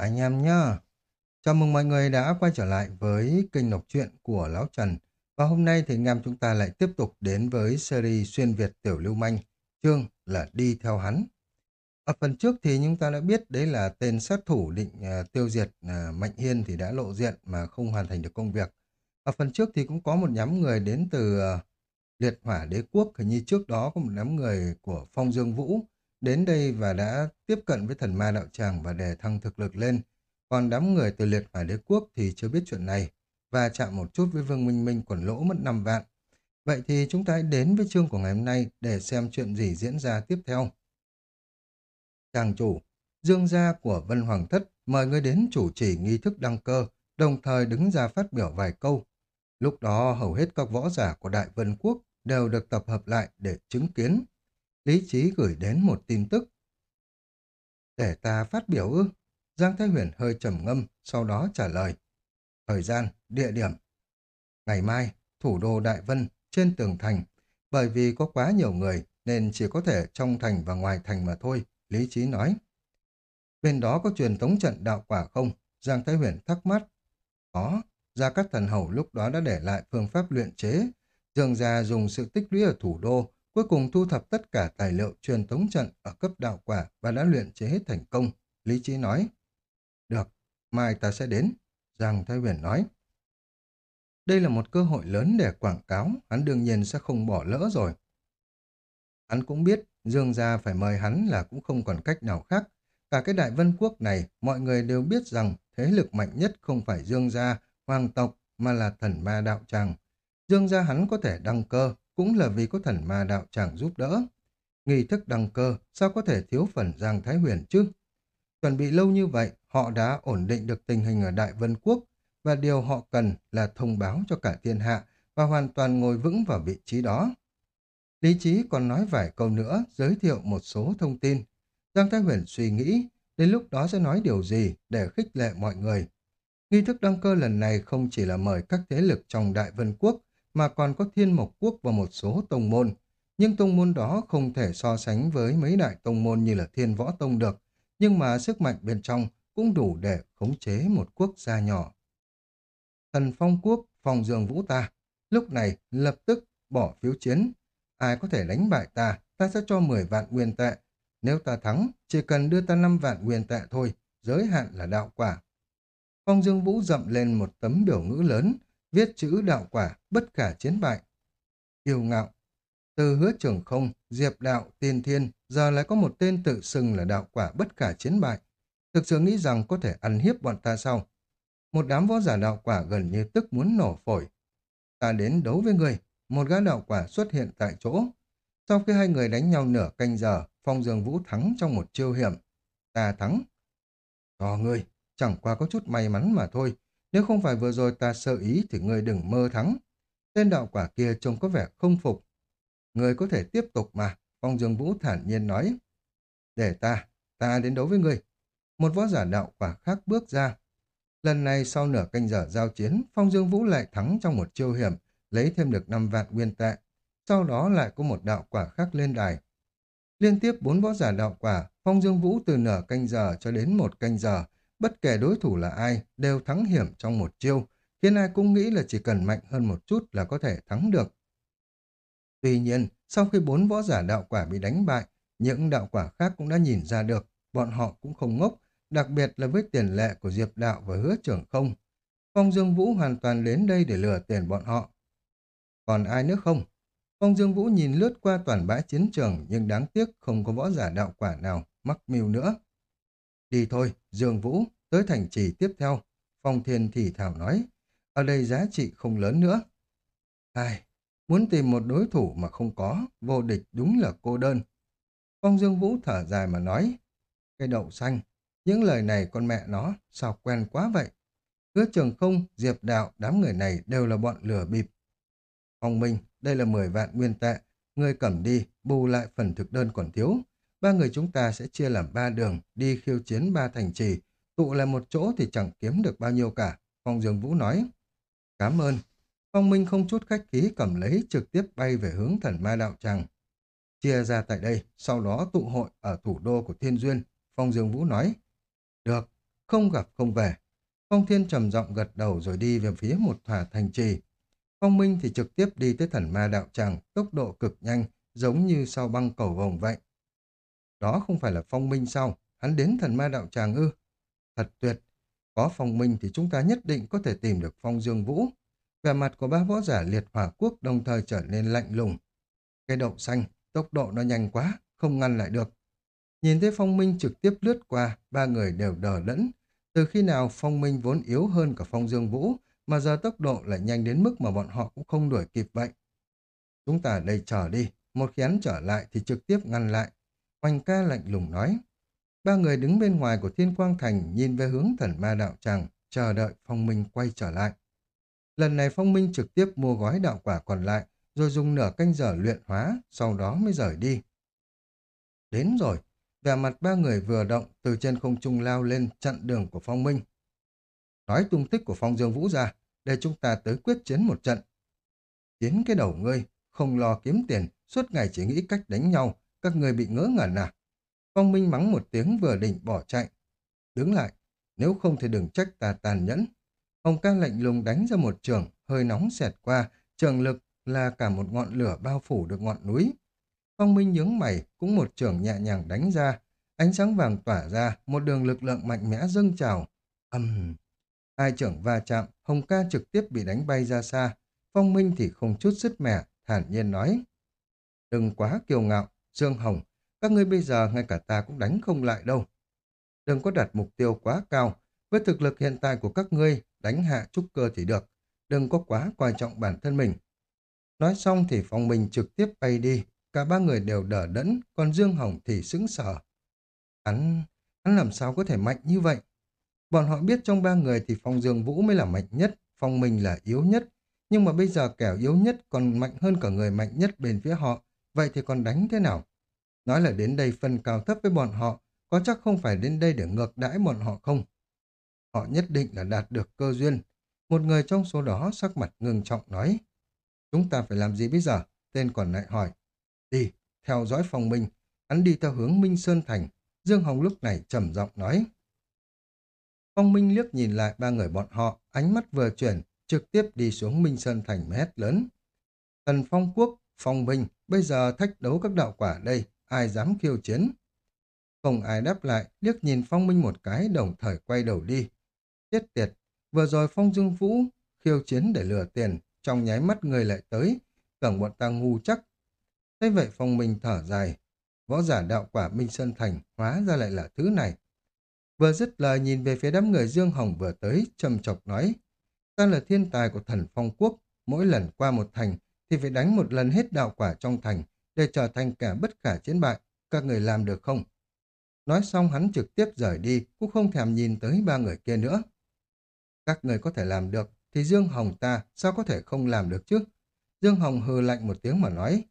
Anh em nhá. Chào mừng mọi người đã quay trở lại với kênh đọc truyện của Lão Trần. Và hôm nay thì anh em chúng ta lại tiếp tục đến với series xuyên Việt tiểu lưu manh, chương là đi theo hắn. Ở phần trước thì chúng ta đã biết đấy là tên sát thủ định uh, tiêu diệt uh, Mạnh Hiên thì đã lộ diện mà không hoàn thành được công việc. Ở phần trước thì cũng có một nhóm người đến từ uh, liệt hỏa đế quốc, hình như trước đó có một nhóm người của Phong Dương Vũ đến đây và đã tiếp cận với thần ma đạo tràng và đề thăng thực lực lên. Còn đám người từ liệt hỏa đế quốc thì chưa biết chuyện này và chạm một chút với Vương Minh Minh còn lỗ mất 5 vạn. Vậy thì chúng ta hãy đến với chương của ngày hôm nay để xem chuyện gì diễn ra tiếp theo. Chàng chủ, dương gia của Vân Hoàng Thất mời người đến chủ trì nghi thức đăng cơ, đồng thời đứng ra phát biểu vài câu. Lúc đó hầu hết các võ giả của Đại Vân Quốc đều được tập hợp lại để chứng kiến. Lý Trí gửi đến một tin tức. Để ta phát biểu ư? Giang Thái Huyền hơi trầm ngâm, sau đó trả lời. Thời gian, địa điểm. Ngày mai, thủ đô Đại Vân, trên tường thành. Bởi vì có quá nhiều người, nên chỉ có thể trong thành và ngoài thành mà thôi, Lý Trí nói. Bên đó có truyền tống trận đạo quả không? Giang Thái Huyền thắc mắc. Có, Gia Cát Thần Hầu lúc đó đã để lại phương pháp luyện chế. Dương gia dùng sự tích lũy ở thủ đô cuối cùng thu thập tất cả tài liệu truyền tống trận ở cấp đạo quả và đã luyện chế hết thành công. Lý Trí nói, được, mai ta sẽ đến. Giang Thái Huyền nói, đây là một cơ hội lớn để quảng cáo, hắn đương nhiên sẽ không bỏ lỡ rồi. Hắn cũng biết, Dương gia phải mời hắn là cũng không còn cách nào khác. Cả cái đại vân quốc này, mọi người đều biết rằng thế lực mạnh nhất không phải Dương gia, hoàng tộc, mà là thần ma đạo tràng. Dương gia hắn có thể đăng cơ, cũng là vì có thần ma đạo tràng giúp đỡ. Nghi thức đăng cơ, sao có thể thiếu phần Giang Thái Huyền chứ? Chuẩn bị lâu như vậy, họ đã ổn định được tình hình ở Đại Vân Quốc, và điều họ cần là thông báo cho cả thiên hạ và hoàn toàn ngồi vững vào vị trí đó. Lý trí còn nói vài câu nữa, giới thiệu một số thông tin. Giang Thái Huyền suy nghĩ, đến lúc đó sẽ nói điều gì để khích lệ mọi người. Nghi thức đăng cơ lần này không chỉ là mời các thế lực trong Đại Vân Quốc, mà còn có thiên mộc quốc và một số tông môn. Nhưng tông môn đó không thể so sánh với mấy đại tông môn như là thiên võ tông được, nhưng mà sức mạnh bên trong cũng đủ để khống chế một quốc gia nhỏ. Thần phong quốc, phòng dường vũ ta, lúc này lập tức bỏ phiếu chiến. Ai có thể đánh bại ta, ta sẽ cho 10 vạn nguyên tệ. Nếu ta thắng, chỉ cần đưa ta 5 vạn nguyên tệ thôi, giới hạn là đạo quả. Phong Dương Vũ dậm lên một tấm biểu ngữ lớn, viết chữ đạo quả, bất khả chiến bại. Yêu ngạo, từ hứa trưởng không, diệp đạo, tiên thiên, giờ lại có một tên tự xưng là đạo quả bất khả chiến bại. Thực sự nghĩ rằng có thể ăn hiếp bọn ta sau. Một đám võ giả đạo quả gần như tức muốn nổ phổi. Ta đến đấu với người, một gã đạo quả xuất hiện tại chỗ. Sau khi hai người đánh nhau nửa canh giờ, Phong Dương Vũ thắng trong một chiêu hiểm. Ta thắng. Cho người chẳng qua có chút may mắn mà thôi. Nếu không phải vừa rồi ta sợ ý thì ngươi đừng mơ thắng. Tên đạo quả kia trông có vẻ không phục. Ngươi có thể tiếp tục mà, Phong Dương Vũ thản nhiên nói. Để ta, ta đến đấu với ngươi. Một võ giả đạo quả khác bước ra. Lần này sau nửa canh giờ giao chiến, Phong Dương Vũ lại thắng trong một chiêu hiểm, lấy thêm được 5 vạn nguyên tệ. Sau đó lại có một đạo quả khác lên đài. Liên tiếp bốn võ giả đạo quả, Phong Dương Vũ từ nửa canh giờ cho đến một canh giờ, bất kể đối thủ là ai, đều thắng hiểm trong một chiêu, khiến ai cũng nghĩ là chỉ cần mạnh hơn một chút là có thể thắng được. Tuy nhiên, sau khi bốn võ giả đạo quả bị đánh bại, những đạo quả khác cũng đã nhìn ra được, bọn họ cũng không ngốc, đặc biệt là với tiền lệ của Diệp Đạo và hứa trưởng không. Phong Dương Vũ hoàn toàn đến đây để lừa tiền bọn họ. Còn ai nữa không? Phong Dương Vũ nhìn lướt qua toàn bãi chiến trường nhưng đáng tiếc không có võ giả đạo quả nào mắc mưu nữa. Đi thôi, Dương Vũ, tới thành trì tiếp theo. Phong Thiên thì thảo nói, ở đây giá trị không lớn nữa. Ai, muốn tìm một đối thủ mà không có, vô địch đúng là cô đơn. Phong Dương Vũ thở dài mà nói, cái đậu xanh, những lời này con mẹ nó, sao quen quá vậy? Hứa trường không, diệp đạo, đám người này đều là bọn lừa bịp. Phong Minh, đây là 10 vạn nguyên tệ, ngươi cầm đi, bù lại phần thực đơn còn thiếu. Ba người chúng ta sẽ chia làm ba đường, đi khiêu chiến ba thành trì, tụ lại một chỗ thì chẳng kiếm được bao nhiêu cả. Phong Dương Vũ nói. Cảm ơn. Phong Minh không chút khách khí cầm lấy trực tiếp bay về hướng thần ma đạo tràng. Chia ra tại đây, sau đó tụ hội ở thủ đô của Thiên Duyên. Phong Dương Vũ nói. Được, không gặp không về. Phong Thiên trầm giọng gật đầu rồi đi về phía một thỏa thành trì. Phong Minh thì trực tiếp đi tới thần ma đạo tràng, tốc độ cực nhanh, giống như sau băng cầu vồng vậy. Đó không phải là Phong Minh sao? Hắn đến thần ma đạo tràng ư? Thật tuyệt! Có Phong Minh thì chúng ta nhất định có thể tìm được Phong Dương Vũ. Vẻ mặt của ba võ giả liệt hỏa quốc đồng thời trở nên lạnh lùng. Cái đậu xanh, tốc độ nó nhanh quá, không ngăn lại được. Nhìn thấy Phong Minh trực tiếp lướt qua, ba người đều đờ đẫn. Từ khi nào Phong Minh vốn yếu hơn cả Phong Dương Vũ, mà giờ tốc độ lại nhanh đến mức mà bọn họ cũng không đuổi kịp vậy. Chúng ta đây chờ đi, một khi hắn trở lại thì trực tiếp ngăn lại. Hoành ca lạnh lùng nói. Ba người đứng bên ngoài của Thiên Quang Thành nhìn về hướng thần ma đạo tràng, chờ đợi Phong Minh quay trở lại. Lần này Phong Minh trực tiếp mua gói đạo quả còn lại, rồi dùng nửa canh giờ luyện hóa, sau đó mới rời đi. Đến rồi, vẻ mặt ba người vừa động từ trên không trung lao lên chặn đường của Phong Minh. Nói tung tích của Phong Dương Vũ ra, để chúng ta tới quyết chiến một trận. Chiến cái đầu ngươi, không lo kiếm tiền, suốt ngày chỉ nghĩ cách đánh nhau, các người bị ngỡ ngẩn à. Phong Minh mắng một tiếng vừa định bỏ chạy. Đứng lại, nếu không thì đừng trách ta tàn nhẫn. Hồng ca lạnh lùng đánh ra một trường, hơi nóng xẹt qua, trường lực là cả một ngọn lửa bao phủ được ngọn núi. Phong Minh nhướng mày, cũng một trường nhẹ nhàng đánh ra. Ánh sáng vàng tỏa ra, một đường lực lượng mạnh mẽ dâng trào. Âm... Uhm. Hai trưởng va chạm, Hồng ca trực tiếp bị đánh bay ra xa. Phong Minh thì không chút sứt mẻ, thản nhiên nói. Đừng quá kiêu ngạo, Dương Hồng, các ngươi bây giờ ngay cả ta cũng đánh không lại đâu. Đừng có đặt mục tiêu quá cao, với thực lực hiện tại của các ngươi, đánh hạ trúc cơ thì được. Đừng có quá quan trọng bản thân mình. Nói xong thì Phong mình trực tiếp bay đi, cả ba người đều đỡ đẫn, còn Dương Hồng thì sững sờ. Hắn, hắn làm sao có thể mạnh như vậy? Bọn họ biết trong ba người thì Phong Dương Vũ mới là mạnh nhất, Phong mình là yếu nhất, nhưng mà bây giờ kẻ yếu nhất còn mạnh hơn cả người mạnh nhất bên phía họ, vậy thì còn đánh thế nào? Nói là đến đây phân cao thấp với bọn họ, có chắc không phải đến đây để ngược đãi bọn họ không? Họ nhất định là đạt được cơ duyên. Một người trong số đó sắc mặt ngưng trọng nói. Chúng ta phải làm gì bây giờ? Tên còn lại hỏi. Đi, theo dõi phòng minh. Hắn đi theo hướng Minh Sơn Thành. Dương Hồng lúc này trầm giọng nói. Phong Minh liếc nhìn lại ba người bọn họ, ánh mắt vừa chuyển, trực tiếp đi xuống Minh Sơn Thành mét lớn. Thần Phong Quốc, Phong Minh, bây giờ thách đấu các đạo quả đây, ai dám khiêu chiến? Không ai đáp lại, liếc nhìn Phong Minh một cái, đồng thời quay đầu đi. Chết tiệt, vừa rồi Phong Dương Vũ khiêu chiến để lừa tiền, trong nháy mắt người lại tới, tưởng bọn ta ngu chắc. Thế vậy Phong Minh thở dài, võ giả đạo quả Minh Sơn Thành hóa ra lại là thứ này. Vừa dứt lời nhìn về phía đám người Dương Hồng vừa tới, trầm chọc nói, ta là thiên tài của thần phong quốc, mỗi lần qua một thành thì phải đánh một lần hết đạo quả trong thành để trở thành kẻ bất khả chiến bại, các người làm được không? Nói xong hắn trực tiếp rời đi, cũng không thèm nhìn tới ba người kia nữa. Các người có thể làm được, thì Dương Hồng ta sao có thể không làm được chứ? Dương Hồng hừ lạnh một tiếng mà nói,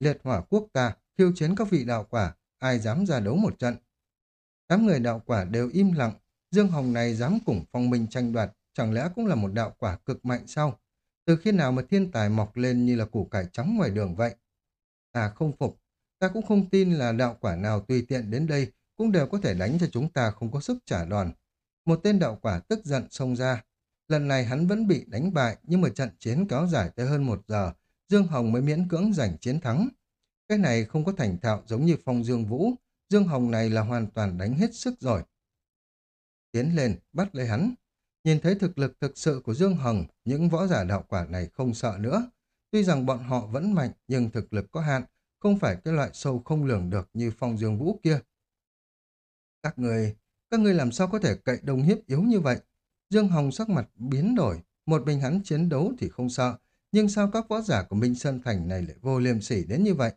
liệt hỏa quốc ta khiêu chiến các vị đạo quả, ai dám ra đấu một trận. Tám người đạo quả đều im lặng, Dương Hồng này dám cùng phong minh tranh đoạt, chẳng lẽ cũng là một đạo quả cực mạnh sao? Từ khi nào mà thiên tài mọc lên như là củ cải trắng ngoài đường vậy? Ta không phục, ta cũng không tin là đạo quả nào tùy tiện đến đây cũng đều có thể đánh cho chúng ta không có sức trả đòn. Một tên đạo quả tức giận xông ra. Lần này hắn vẫn bị đánh bại nhưng mà trận chiến kéo dài tới hơn một giờ, Dương Hồng mới miễn cưỡng giành chiến thắng. Cái này không có thành thạo giống như phong Dương Vũ, Dương Hồng này là hoàn toàn đánh hết sức rồi. Tiến lên, bắt lấy hắn. Nhìn thấy thực lực thực sự của Dương Hồng, những võ giả đạo quả này không sợ nữa. Tuy rằng bọn họ vẫn mạnh, nhưng thực lực có hạn, không phải cái loại sâu không lường được như phong Dương Vũ kia. Các người, các người làm sao có thể cậy đồng hiếp yếu như vậy? Dương Hồng sắc mặt biến đổi, một mình hắn chiến đấu thì không sợ, nhưng sao các võ giả của Minh Sơn Thành này lại vô liêm sỉ đến như vậy?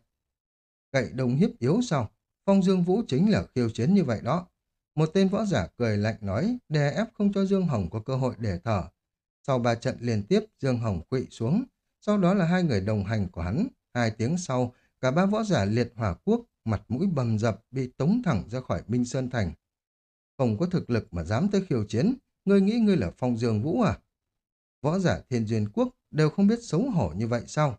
Cậy đồng hiếp yếu sao? Phong Dương Vũ chính là khiêu chiến như vậy đó. Một tên võ giả cười lạnh nói, đè ép không cho Dương Hồng có cơ hội để thở. Sau ba trận liên tiếp, Dương Hồng quỵ xuống. Sau đó là hai người đồng hành của hắn. Hai tiếng sau, cả ba võ giả liệt hỏa quốc, mặt mũi bầm dập, bị tống thẳng ra khỏi Minh Sơn Thành. Không có thực lực mà dám tới khiêu chiến, ngươi nghĩ ngươi là Phong Dương Vũ à? Võ giả thiên duyên quốc đều không biết xấu hổ như vậy sao?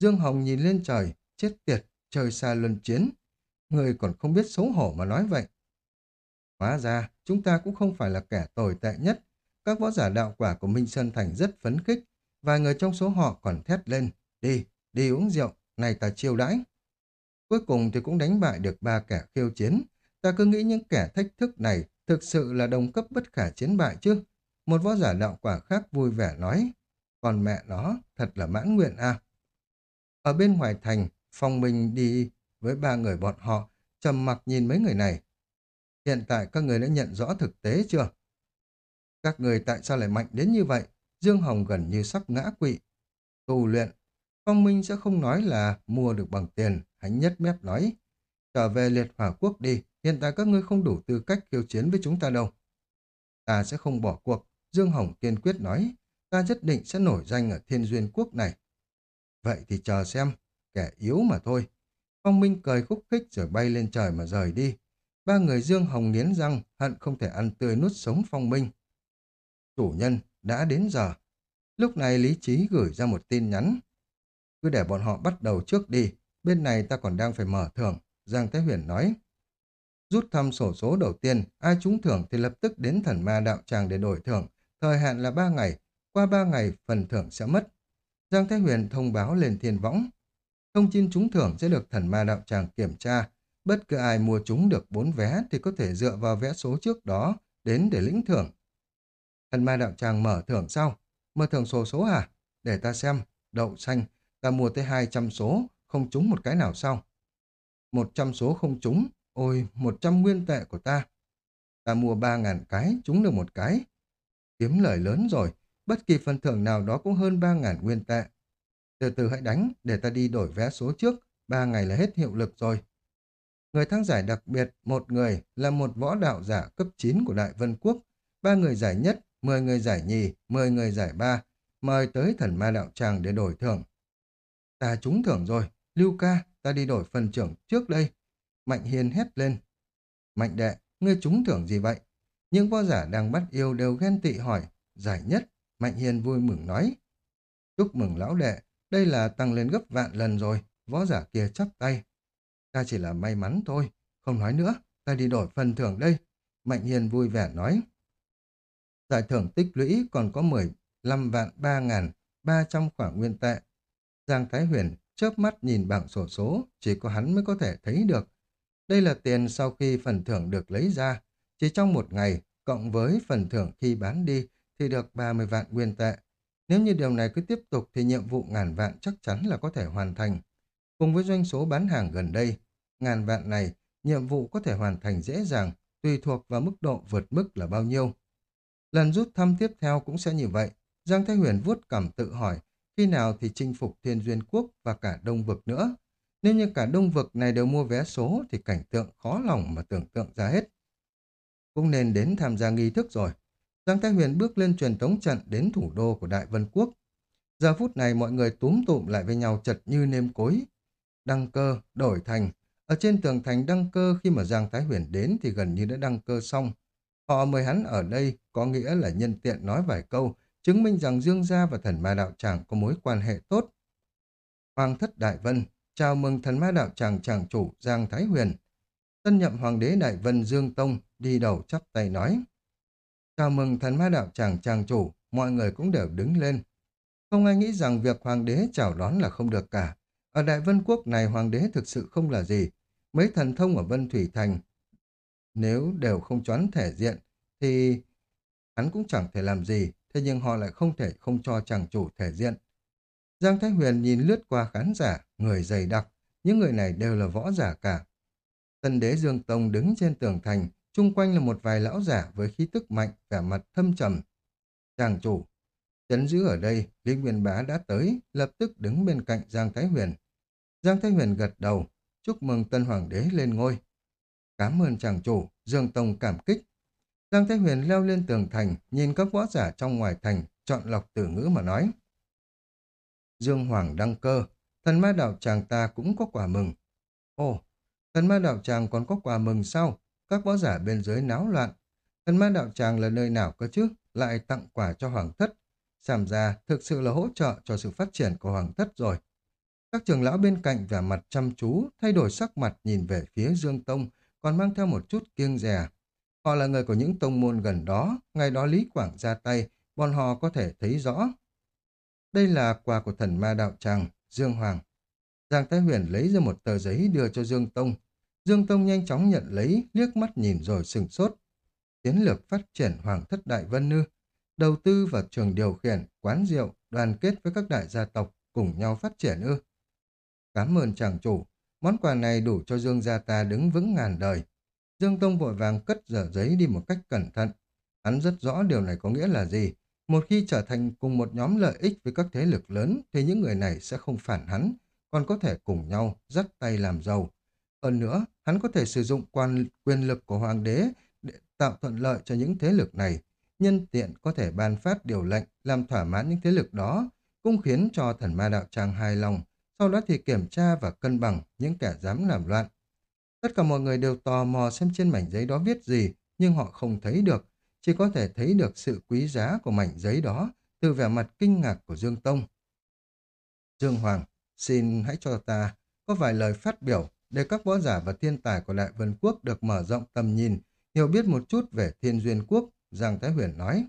Dương Hồng nhìn lên trời, chết tiệt, trời xa luân chiến. Ngươi còn không biết xấu hổ mà nói vậy. Hóa ra, chúng ta cũng không phải là kẻ tồi tệ nhất. Các võ giả đạo quả của Minh Sơn Thành rất phấn khích, vài người trong số họ còn thét lên, đi, đi uống rượu, này ta chiêu đãi. Cuối cùng thì cũng đánh bại được ba kẻ khiêu chiến. Ta cứ nghĩ những kẻ thách thức này thực sự là đồng cấp bất khả chiến bại chứ. Một võ giả đạo quả khác vui vẻ nói, còn mẹ nó thật là mãn nguyện à. Ở bên ngoài thành, Phong Minh đi với ba người bọn họ, trầm mặc nhìn mấy người này. Hiện tại các người đã nhận rõ thực tế chưa? Các người tại sao lại mạnh đến như vậy? Dương Hồng gần như sắp ngã quỵ. Tu luyện, Phong Minh sẽ không nói là mua được bằng tiền, hắn nhất mép nói. Trở về liệt hỏa quốc đi, hiện tại các ngươi không đủ tư cách khiêu chiến với chúng ta đâu. Ta sẽ không bỏ cuộc, Dương Hồng kiên quyết nói. Ta nhất định sẽ nổi danh ở thiên duyên quốc này. Vậy thì chờ xem, kẻ yếu mà thôi. Phong Minh cười khúc khích rồi bay lên trời mà rời đi. Ba người Dương Hồng nghiến răng, hận không thể ăn tươi nuốt sống Phong Minh. Chủ nhân, đã đến giờ. Lúc này Lý Trí gửi ra một tin nhắn. Cứ để bọn họ bắt đầu trước đi, bên này ta còn đang phải mở thưởng, Giang Thái Huyền nói. Rút thăm sổ số đầu tiên, ai trúng thưởng thì lập tức đến thần ma đạo tràng để đổi thưởng, thời hạn là 3 ngày, qua 3 ngày phần thưởng sẽ mất. Giang Thái Huyền thông báo lên thiên võng. Thông tin trúng thưởng sẽ được thần ma đạo tràng kiểm tra. Bất cứ ai mua trúng được 4 vé thì có thể dựa vào vé số trước đó đến để lĩnh thưởng. Thần ma đạo tràng mở thưởng sau. Mở thưởng số số à? Để ta xem. Đậu xanh. Ta mua tới 200 số, không trúng một cái nào sau. 100 số không trúng. Ôi, 100 nguyên tệ của ta. Ta mua 3.000 cái, trúng được một cái. Kiếm lời lớn rồi, bất kỳ phần thưởng nào đó cũng hơn 3.000 nguyên tệ. Từ từ hãy đánh, để ta đi đổi vé số trước, 3 ngày là hết hiệu lực rồi. Người thắng giải đặc biệt, một người là một võ đạo giả cấp 9 của Đại Vân Quốc, ba người giải nhất, 10 người giải nhì, 10 người giải ba, mời tới thần ma đạo tràng để đổi thưởng. Ta trúng thưởng rồi, Lưu ca, ta đi đổi phần trưởng trước đây. Mạnh Hiền hét lên. Mạnh đệ, ngươi trúng thưởng gì vậy? Những võ giả đang bắt yêu đều ghen tị hỏi, giải nhất, Mạnh Hiền vui mừng nói. Chúc mừng lão đệ, đây là tăng lên gấp vạn lần rồi, võ giả kia chắp tay. Ta chỉ là may mắn thôi, không nói nữa, ta đi đổi phần thưởng đây. Mạnh Hiền vui vẻ nói. Giải thưởng tích lũy còn có 15 vạn 3 ngàn 300 khoảng nguyên tệ. Giang Thái Huyền chớp mắt nhìn bảng sổ số, chỉ có hắn mới có thể thấy được. Đây là tiền sau khi phần thưởng được lấy ra, chỉ trong một ngày, cộng với phần thưởng khi bán đi, thì được 30 vạn nguyên tệ. Nếu như điều này cứ tiếp tục thì nhiệm vụ ngàn vạn chắc chắn là có thể hoàn thành. Cùng với doanh số bán hàng gần đây, ngàn vạn này, nhiệm vụ có thể hoàn thành dễ dàng, tùy thuộc vào mức độ vượt mức là bao nhiêu. Lần rút thăm tiếp theo cũng sẽ như vậy. Giang Thái Huyền vuốt cằm tự hỏi, khi nào thì chinh phục Thiên Duyên Quốc và cả Đông Vực nữa. Nếu như cả Đông Vực này đều mua vé số thì cảnh tượng khó lòng mà tưởng tượng ra hết cũng nên đến tham gia nghi thức rồi. Giang Thái Huyền bước lên truyền tống trận đến thủ đô của Đại Vân Quốc. Giờ phút này mọi người túm tụm lại với nhau chật như nêm cối. Đăng cơ, đổi thành. Ở trên tường thành đăng cơ khi mà Giang Thái Huyền đến thì gần như đã đăng cơ xong. Họ mời hắn ở đây có nghĩa là nhân tiện nói vài câu, chứng minh rằng Dương Gia và thần ma đạo tràng có mối quan hệ tốt. Hoàng thất Đại Vân, chào mừng thần ma đạo tràng tràng chủ Giang Thái Huyền. Tân nhậm hoàng đế Đại Vân Dương Tông đi đầu chắp tay nói. Chào mừng thần ma đạo tràng tràng chủ, mọi người cũng đều đứng lên. Không ai nghĩ rằng việc hoàng đế chào đón là không được cả. Ở Đại Vân Quốc này hoàng đế thực sự không là gì. Mấy thần thông ở Vân Thủy Thành, nếu đều không choán thể diện, thì hắn cũng chẳng thể làm gì, thế nhưng họ lại không thể không cho chàng chủ thể diện. Giang Thái Huyền nhìn lướt qua khán giả, người dày đặc, những người này đều là võ giả cả. Tân đế Dương Tông đứng trên tường thành, chung quanh là một vài lão giả với khí tức mạnh, vẻ mặt thâm trầm. Chàng chủ, chấn giữ ở đây, Lý Nguyên Bá đã tới, lập tức đứng bên cạnh Giang Thái Huyền. Giang Thái Huyền gật đầu, chúc mừng tân hoàng đế lên ngôi. Cảm ơn chàng chủ, Dương Tông cảm kích. Giang Thái Huyền leo lên tường thành, nhìn các võ giả trong ngoài thành, chọn lọc từ ngữ mà nói. Dương Hoàng đăng cơ, thần ma đạo chàng ta cũng có quả mừng. Ồ, thần ma đạo tràng còn có quà mừng sao? Các võ giả bên dưới náo loạn. Thần ma đạo tràng là nơi nào cơ chứ? Lại tặng quà cho hoàng thất. Xem ra thực sự là hỗ trợ cho sự phát triển của hoàng thất rồi. Các trường lão bên cạnh vẻ mặt chăm chú, thay đổi sắc mặt nhìn về phía Dương Tông, còn mang theo một chút kiêng dè. Họ là người của những tông môn gần đó, ngày đó Lý Quảng ra tay, bọn họ có thể thấy rõ. Đây là quà của thần ma đạo tràng, Dương Hoàng. Giang Thái Huyền lấy ra một tờ giấy đưa cho Dương Tông. Dương Tông nhanh chóng nhận lấy, liếc mắt nhìn rồi sừng sốt. Chiến lược phát triển Hoàng thất Đại Vân Nư, đầu tư vào trường điều khiển, quán rượu, đoàn kết với các đại gia tộc, cùng nhau phát triển ư. Cảm ơn chàng chủ, món quà này đủ cho Dương gia ta đứng vững ngàn đời. Dương Tông vội vàng cất dở giấy đi một cách cẩn thận. Hắn rất rõ điều này có nghĩa là gì. Một khi trở thành cùng một nhóm lợi ích với các thế lực lớn thì những người này sẽ không phản hắn, còn có thể cùng nhau dắt tay làm giàu. Hơn nữa, hắn có thể sử dụng quan quyền lực của hoàng đế để tạo thuận lợi cho những thế lực này, nhân tiện có thể ban phát điều lệnh làm thỏa mãn những thế lực đó, cũng khiến cho thần ma đạo tràng hài lòng, sau đó thì kiểm tra và cân bằng những kẻ dám làm loạn. Tất cả mọi người đều tò mò xem trên mảnh giấy đó viết gì, nhưng họ không thấy được, chỉ có thể thấy được sự quý giá của mảnh giấy đó từ vẻ mặt kinh ngạc của Dương Tông. Dương Hoàng, xin hãy cho ta có vài lời phát biểu để các võ giả và thiên tài của Đại Vân Quốc được mở rộng tầm nhìn, hiểu biết một chút về Thiên Duyên Quốc, Giang Thái Huyền nói.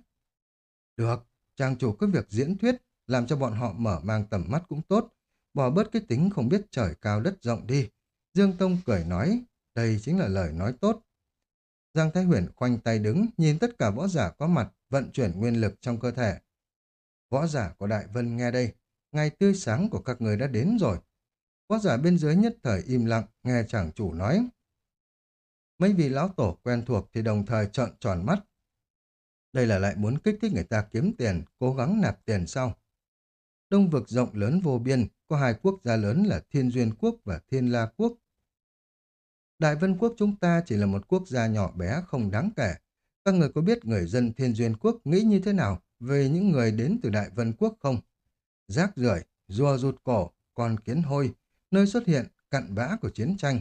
Được, trang chủ có việc diễn thuyết, làm cho bọn họ mở mang tầm mắt cũng tốt, bỏ bớt cái tính không biết trời cao đất rộng đi. Dương Tông cười nói, đây chính là lời nói tốt. Giang Thái Huyền khoanh tay đứng, nhìn tất cả võ giả có mặt, vận chuyển nguyên lực trong cơ thể. Võ giả của Đại Vân nghe đây, ngày tươi sáng của các người đã đến rồi. Võ giả bên dưới nhất thời im lặng, nghe chàng chủ nói. Mấy vị lão tổ quen thuộc thì đồng thời trợn tròn mắt. Đây là lại muốn kích thích người ta kiếm tiền, cố gắng nạp tiền sau. Đông vực rộng lớn vô biên, có hai quốc gia lớn là Thiên Duyên Quốc và Thiên La Quốc. Đại Vân Quốc chúng ta chỉ là một quốc gia nhỏ bé không đáng kể. Các người có biết người dân Thiên Duyên Quốc nghĩ như thế nào về những người đến từ Đại Vân Quốc không? Rác rưởi, rùa rụt cổ, con kiến hôi, nơi xuất hiện cặn bã của chiến tranh.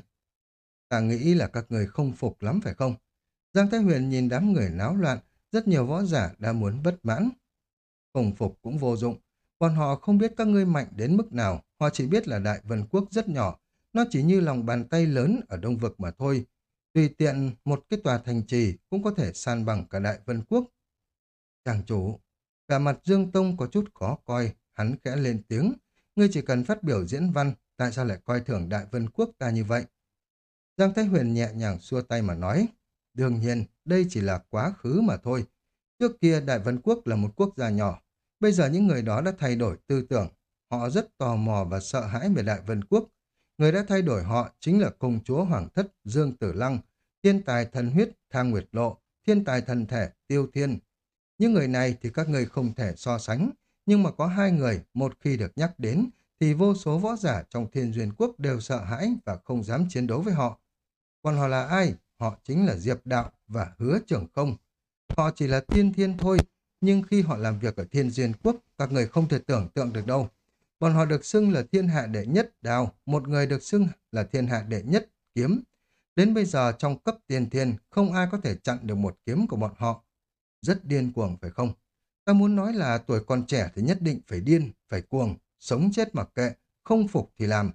Ta nghĩ là các người không phục lắm phải không? Giang Thái Huyền nhìn đám người náo loạn, rất nhiều võ giả đã muốn bất mãn. Không phục cũng vô dụng, còn họ không biết các ngươi mạnh đến mức nào, họ chỉ biết là Đại Vân Quốc rất nhỏ, nó chỉ như lòng bàn tay lớn ở Đông Vực mà thôi. Tùy tiện một cái tòa thành trì cũng có thể san bằng cả Đại Vân Quốc. Chàng chủ, cả mặt Dương Tông có chút khó coi, hắn khẽ lên tiếng. Ngươi chỉ cần phát biểu diễn văn, tại sao lại coi thường Đại Vân Quốc ta như vậy? Giang Thái Huyền nhẹ nhàng xua tay mà nói, đương nhiên, đây chỉ là quá khứ mà thôi. Trước kia Đại Vân Quốc là một quốc gia nhỏ, bây giờ những người đó đã thay đổi tư tưởng. Họ rất tò mò và sợ hãi về Đại Vân Quốc, Người đã thay đổi họ chính là công chúa Hoàng thất Dương Tử Lăng, thiên tài thần huyết Thang Nguyệt Lộ, thiên tài thần thể Tiêu Thiên. Những người này thì các người không thể so sánh, nhưng mà có hai người một khi được nhắc đến thì vô số võ giả trong thiên duyên quốc đều sợ hãi và không dám chiến đấu với họ. Còn họ là ai? Họ chính là Diệp Đạo và Hứa Trưởng Không. Họ chỉ là tiên thiên thôi, nhưng khi họ làm việc ở thiên duyên quốc, các người không thể tưởng tượng được đâu. Bọn họ được xưng là thiên hạ đệ nhất đào, một người được xưng là thiên hạ đệ nhất kiếm. Đến bây giờ trong cấp tiên thiên, không ai có thể chặn được một kiếm của bọn họ. Rất điên cuồng phải không? Ta muốn nói là tuổi còn trẻ thì nhất định phải điên, phải cuồng, sống chết mặc kệ, không phục thì làm.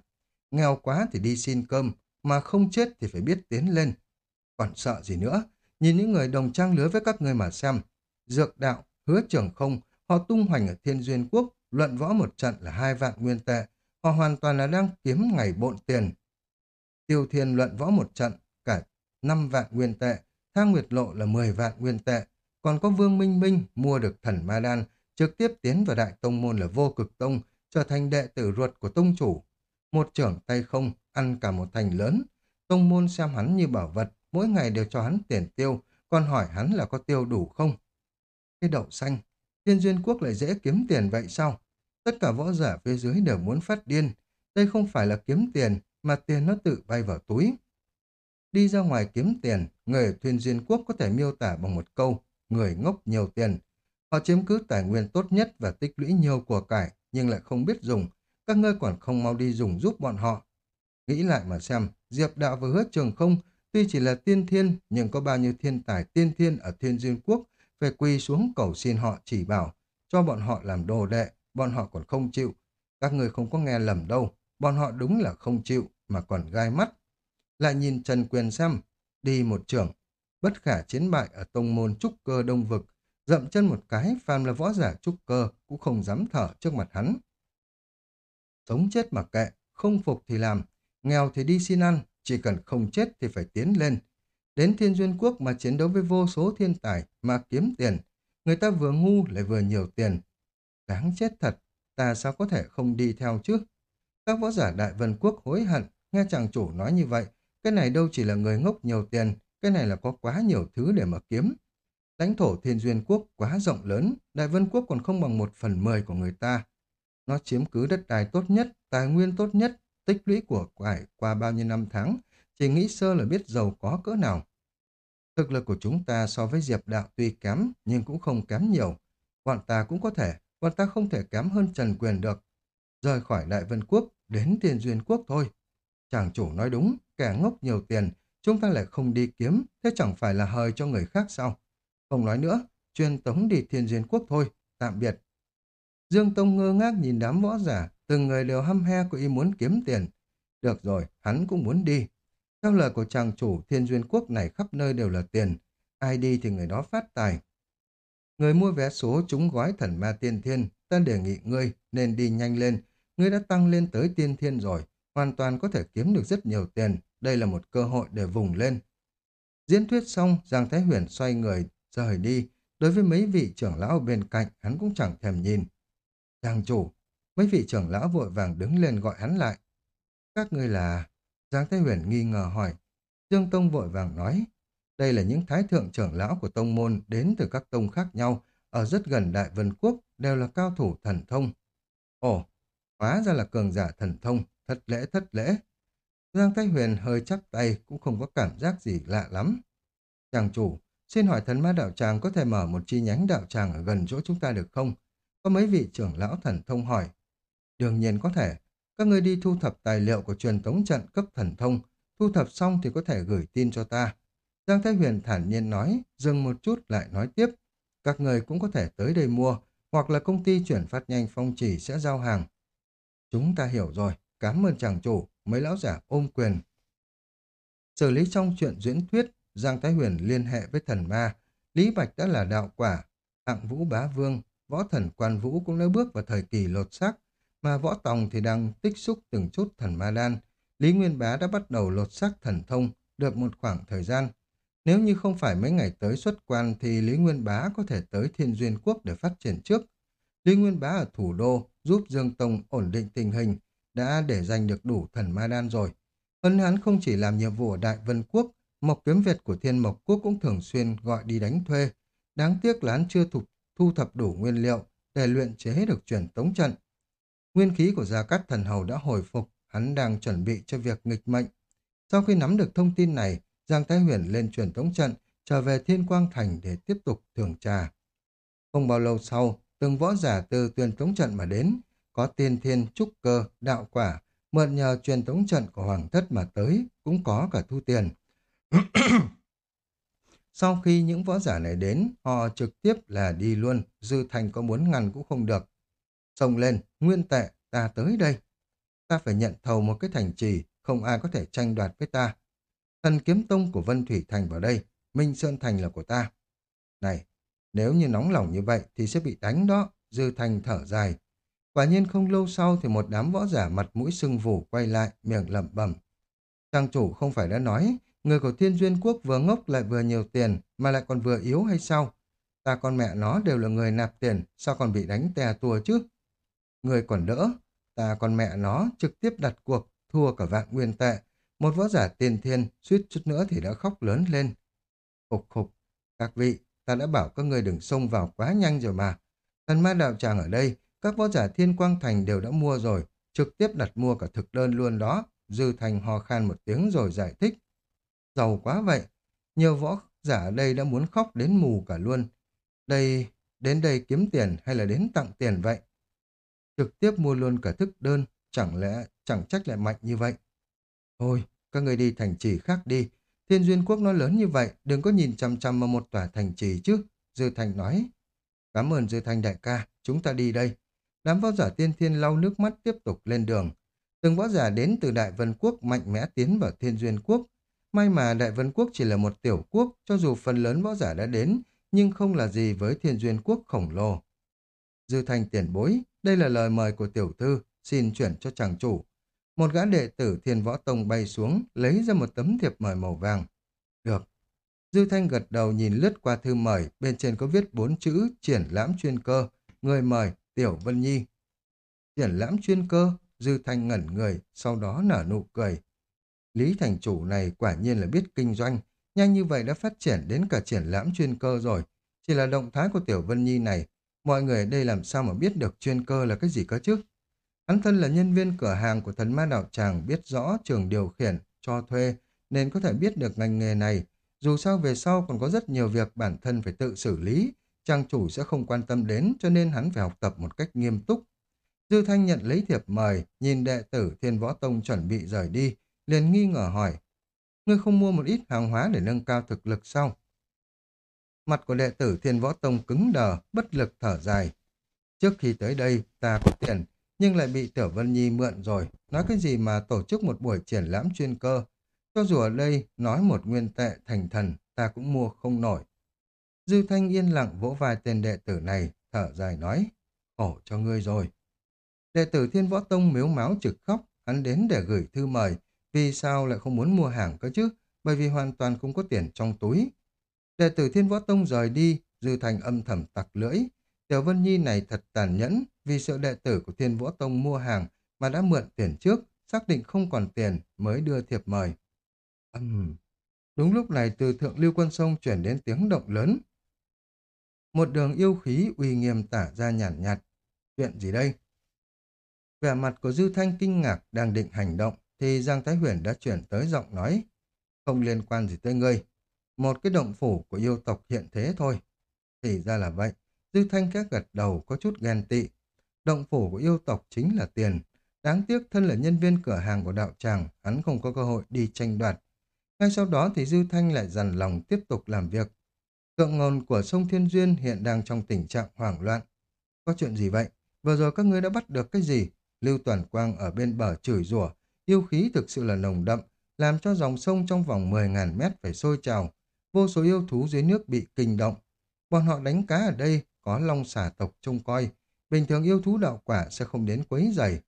Nghèo quá thì đi xin cơm, mà không chết thì phải biết tiến lên. Còn sợ gì nữa? Nhìn những người đồng trang lứa với các người mà xem. Dược đạo, hứa trưởng không, họ tung hoành ở thiên duyên quốc, luận võ một trận là hai vạn nguyên tệ, họ hoàn toàn là đang kiếm ngày bộn tiền. Tiêu Thiên luận võ một trận, cả năm vạn nguyên tệ, Thang Nguyệt Lộ là 10 vạn nguyên tệ, còn có Vương Minh Minh mua được thần Ma Đan, trực tiếp tiến vào đại tông môn là vô cực tông, trở thành đệ tử ruột của tông chủ. Một trưởng tay không, ăn cả một thành lớn. Tông môn xem hắn như bảo vật, mỗi ngày đều cho hắn tiền tiêu, còn hỏi hắn là có tiêu đủ không. Cái đậu xanh, Thiên Duyên Quốc lại dễ kiếm tiền vậy sao? Tất cả võ giả phía dưới đều muốn phát điên. Đây không phải là kiếm tiền, mà tiền nó tự bay vào túi. Đi ra ngoài kiếm tiền, người ở Thiên Duyên Quốc có thể miêu tả bằng một câu, người ngốc nhiều tiền. Họ chiếm cứ tài nguyên tốt nhất và tích lũy nhiều của cải, nhưng lại không biết dùng. Các ngươi còn không mau đi dùng giúp bọn họ. Nghĩ lại mà xem, Diệp Đạo và Hứa Trường Không tuy chỉ là tiên thiên, nhưng có bao nhiêu thiên tài tiên thiên ở Thiên Duyên Quốc phải quỳ xuống cầu xin họ chỉ bảo, cho bọn họ làm đồ đệ, bọn họ còn không chịu. Các người không có nghe lầm đâu, bọn họ đúng là không chịu, mà còn gai mắt. Lại nhìn Trần Quyền xem, đi một trưởng. bất khả chiến bại ở tông môn trúc cơ đông vực, dậm chân một cái, phàm là võ giả trúc cơ cũng không dám thở trước mặt hắn. Sống chết mà kệ, không phục thì làm, nghèo thì đi xin ăn, chỉ cần không chết thì phải tiến lên. Đến thiên duyên quốc mà chiến đấu với vô số thiên tài mà kiếm tiền, người ta vừa ngu lại vừa nhiều tiền. Đáng chết thật, ta sao có thể không đi theo chứ? Các võ giả đại vân quốc hối hận, nghe chàng chủ nói như vậy, cái này đâu chỉ là người ngốc nhiều tiền, cái này là có quá nhiều thứ để mà kiếm. Lãnh thổ thiên duyên quốc quá rộng lớn, đại vân quốc còn không bằng một phần mười của người ta. Nó chiếm cứ đất đai tốt nhất, tài nguyên tốt nhất, tích lũy của quải qua bao nhiêu năm tháng, chỉ nghĩ sơ là biết giàu có cỡ nào. Thực lực của chúng ta so với Diệp Đạo tuy kém, nhưng cũng không kém nhiều. Bọn ta cũng có thể, bọn ta không thể kém hơn Trần Quyền được. Rời khỏi Đại Vân Quốc, đến Tiền Duyên Quốc thôi. Chàng chủ nói đúng, kẻ ngốc nhiều tiền, chúng ta lại không đi kiếm, thế chẳng phải là hời cho người khác sao? Không nói nữa, chuyên tống đi Thiên Duyên Quốc thôi, tạm biệt. Dương Tông ngơ ngác nhìn đám võ giả, từng người đều hăm he có ý muốn kiếm tiền. Được rồi, hắn cũng muốn đi. Theo lời của chàng chủ, Thiên Duyên Quốc này khắp nơi đều là tiền. Ai đi thì người đó phát tài. Người mua vé số trúng gói thần ma tiên thiên, ta đề nghị ngươi nên đi nhanh lên. Ngươi đã tăng lên tới tiên thiên rồi, hoàn toàn có thể kiếm được rất nhiều tiền. Đây là một cơ hội để vùng lên. Diễn thuyết xong, Giang Thái Huyền xoay người, rời đi. Đối với mấy vị trưởng lão bên cạnh, hắn cũng chẳng thèm nhìn. Giang chủ, mấy vị trưởng lão vội vàng đứng lên gọi hắn lại. Các ngươi là... Giang Thái Huyền nghi ngờ hỏi. Dương Tông vội vàng nói, đây là những thái thượng trưởng lão của tông môn đến từ các tông khác nhau, ở rất gần Đại Vân Quốc, đều là cao thủ thần thông. Ồ, hóa ra là cường giả thần thông, thật lễ thất lễ. Giang Thái Huyền hơi chắp tay, cũng không có cảm giác gì lạ lắm. Chàng chủ, xin hỏi thần ma đạo tràng có thể mở một chi nhánh đạo tràng ở gần chỗ chúng ta được không? Có mấy vị trưởng lão thần thông hỏi. Đương nhiên có thể, các ngươi đi thu thập tài liệu của truyền tống trận cấp thần thông, thu thập xong thì có thể gửi tin cho ta. Giang Thái Huyền thản nhiên nói, dừng một chút lại nói tiếp. Các người cũng có thể tới đây mua, hoặc là công ty chuyển phát nhanh phong chỉ sẽ giao hàng. Chúng ta hiểu rồi, cảm ơn chàng chủ, mấy lão giả ôm quyền. Xử lý trong chuyện diễn thuyết, Giang Thái Huyền liên hệ với thần ma. Lý Bạch đã là đạo quả, hạng vũ bá vương, võ thần quan vũ cũng đã bước vào thời kỳ lột xác, mà võ tòng thì đang tích xúc từng chút thần ma đan. Lý Nguyên Bá đã bắt đầu lột xác thần thông được một khoảng thời gian. Nếu như không phải mấy ngày tới xuất quan thì Lý Nguyên Bá có thể tới Thiên Duyên Quốc để phát triển trước. Lý Nguyên Bá ở thủ đô giúp Dương Tông ổn định tình hình, đã để giành được đủ thần ma đan rồi. Hơn hắn không chỉ làm nhiệm vụ ở Đại Vân Quốc, Mộc Kiếm Việt của Thiên Mộc Quốc cũng thường xuyên gọi đi đánh thuê. Đáng tiếc là hắn chưa thục, thu thập đủ nguyên liệu để luyện chế được truyền tống trận. Nguyên khí của Gia Cát Thần Hầu đã hồi phục, hắn đang chuẩn bị cho việc nghịch mệnh. Sau khi nắm được thông tin này, Giang Thái Huyền lên truyền tống trận, trở về Thiên Quang Thành để tiếp tục thưởng trà. Không bao lâu sau, từng võ giả từ truyền tống trận mà đến, có tiên thiên, trúc cơ, đạo quả, mượn nhờ truyền tống trận của Hoàng Thất mà tới, cũng có cả thu tiền. Sau khi những võ giả này đến, họ trực tiếp là đi luôn, Dư Thành có muốn ngăn cũng không được. Xông lên, nguyên tệ, ta tới đây. Ta phải nhận thầu một cái thành trì, không ai có thể tranh đoạt với ta. Thần kiếm tông của Vân Thủy Thành vào đây, Minh Sơn Thành là của ta. Này, nếu như nóng lòng như vậy thì sẽ bị đánh đó, Dư Thành thở dài. Quả nhiên không lâu sau thì một đám võ giả mặt mũi sưng vù quay lại, miệng lẩm bẩm. Trang chủ không phải đã nói, người của Thiên Duyên Quốc vừa ngốc lại vừa nhiều tiền, mà lại còn vừa yếu hay sao? Ta con mẹ nó đều là người nạp tiền, sao còn bị đánh tè tua chứ? Người còn đỡ, ta con mẹ nó trực tiếp đặt cuộc, thua cả vạn nguyên tệ. Một võ giả tiền thiên, suýt chút nữa thì đã khóc lớn lên. Khục khục, các vị, ta đã bảo các người đừng xông vào quá nhanh rồi mà. Thần ma đạo tràng ở đây, các võ giả thiên quang thành đều đã mua rồi, trực tiếp đặt mua cả thực đơn luôn đó. Dư thành ho khan một tiếng rồi giải thích. Giàu quá vậy, nhiều võ giả ở đây đã muốn khóc đến mù cả luôn. Đây, đến đây kiếm tiền hay là đến tặng tiền vậy? Trực tiếp mua luôn cả thức đơn, chẳng lẽ chẳng trách lại mạnh như vậy. Thôi, các người đi thành trì khác đi, thiên duyên quốc nó lớn như vậy, đừng có nhìn chằm chằm vào một tòa thành trì chứ, Dư Thành nói. Cảm ơn Dư Thành đại ca, chúng ta đi đây. Đám võ giả tiên thiên lau nước mắt tiếp tục lên đường. Từng võ giả đến từ Đại Vân Quốc mạnh mẽ tiến vào Thiên Duyên Quốc. May mà Đại Vân Quốc chỉ là một tiểu quốc, cho dù phần lớn võ giả đã đến, nhưng không là gì với thiên duyên quốc khổng lồ. Dư thành tiền bối, đây là lời mời của tiểu thư, xin chuyển cho chàng chủ. Một gã đệ tử thiên võ tông bay xuống, lấy ra một tấm thiệp mời màu vàng. Được. Dư thanh gật đầu nhìn lướt qua thư mời, bên trên có viết bốn chữ triển lãm chuyên cơ, người mời, Tiểu Vân Nhi. Triển lãm chuyên cơ, Dư thanh ngẩn người, sau đó nở nụ cười. Lý thành chủ này quả nhiên là biết kinh doanh, nhanh như vậy đã phát triển đến cả triển lãm chuyên cơ rồi. Chỉ là động thái của Tiểu Vân Nhi này, mọi người ở đây làm sao mà biết được chuyên cơ là cái gì cơ chứ? Hắn thân là nhân viên cửa hàng của thần ma đạo tràng biết rõ trường điều khiển, cho thuê, nên có thể biết được ngành nghề này. Dù sao về sau còn có rất nhiều việc bản thân phải tự xử lý, trang chủ sẽ không quan tâm đến cho nên hắn phải học tập một cách nghiêm túc. Dư Thanh nhận lấy thiệp mời, nhìn đệ tử Thiên Võ Tông chuẩn bị rời đi, liền nghi ngờ hỏi. Ngươi không mua một ít hàng hóa để nâng cao thực lực sao? Mặt của đệ tử Thiên Võ Tông cứng đờ, bất lực thở dài. Trước khi tới đây, ta có tiền, nhưng lại bị Tiểu Vân Nhi mượn rồi. Nói cái gì mà tổ chức một buổi triển lãm chuyên cơ. Cho dù ở đây nói một nguyên tệ thành thần, ta cũng mua không nổi. Dư Thanh yên lặng vỗ vai tên đệ tử này, thở dài nói, khổ cho ngươi rồi. Đệ tử Thiên Võ Tông miếu máu trực khóc, hắn đến để gửi thư mời, vì sao lại không muốn mua hàng cơ chứ, bởi vì hoàn toàn không có tiền trong túi. Đệ tử Thiên Võ Tông rời đi, Dư Thành âm thầm tặc lưỡi. Tiểu Vân Nhi này thật tàn nhẫn, vì sợ đệ tử của Thiên Võ Tông mua hàng mà đã mượn tiền trước, xác định không còn tiền mới đưa thiệp mời. Uhm. Đúng lúc này từ thượng lưu quân sông chuyển đến tiếng động lớn. Một đường yêu khí uy nghiêm tả ra nhàn nhạt, nhạt. Chuyện gì đây? Vẻ mặt của Dư Thanh kinh ngạc đang định hành động thì Giang Thái Huyền đã chuyển tới giọng nói. Không liên quan gì tới ngươi. Một cái động phủ của yêu tộc hiện thế thôi. Thì ra là vậy. Dư Thanh các gật đầu có chút ghen tị. Động phủ của yêu tộc chính là tiền. Đáng tiếc thân là nhân viên cửa hàng của đạo tràng, hắn không có cơ hội đi tranh đoạt. Ngay sau đó thì Dư Thanh lại dằn lòng tiếp tục làm việc. Thượng ngôn của sông Thiên Duyên hiện đang trong tình trạng hoảng loạn. Có chuyện gì vậy? Vừa rồi các ngươi đã bắt được cái gì? Lưu Toàn Quang ở bên bờ chửi rủa, yêu khí thực sự là nồng đậm, làm cho dòng sông trong vòng 10.000 mét phải sôi trào. Vô số yêu thú dưới nước bị kinh động. Bọn họ đánh cá ở đây có long xà tộc trông coi. Bình thường yêu thú đạo quả sẽ không đến quấy rầy.